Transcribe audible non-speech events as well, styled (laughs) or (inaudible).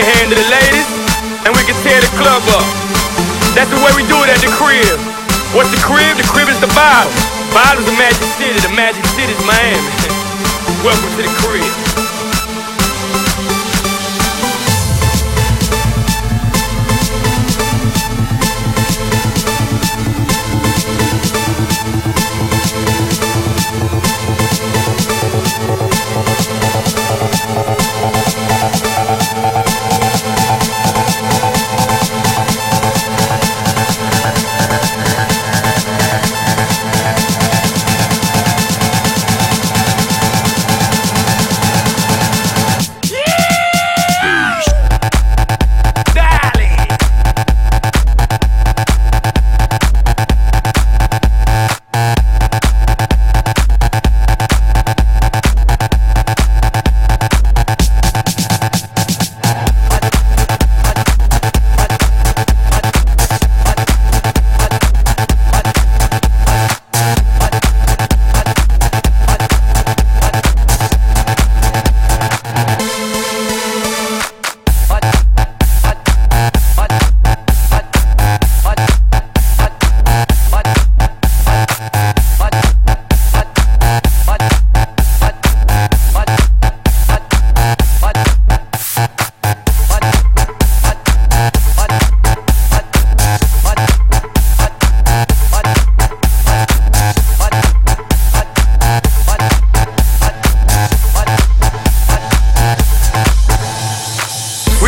can handle the ladies, and we can tear the club up. That's the way we do it at the crib. What's the crib? The crib is the bottom. Bottom's the magic city. The magic city's Miami. (laughs) Welcome to the crib.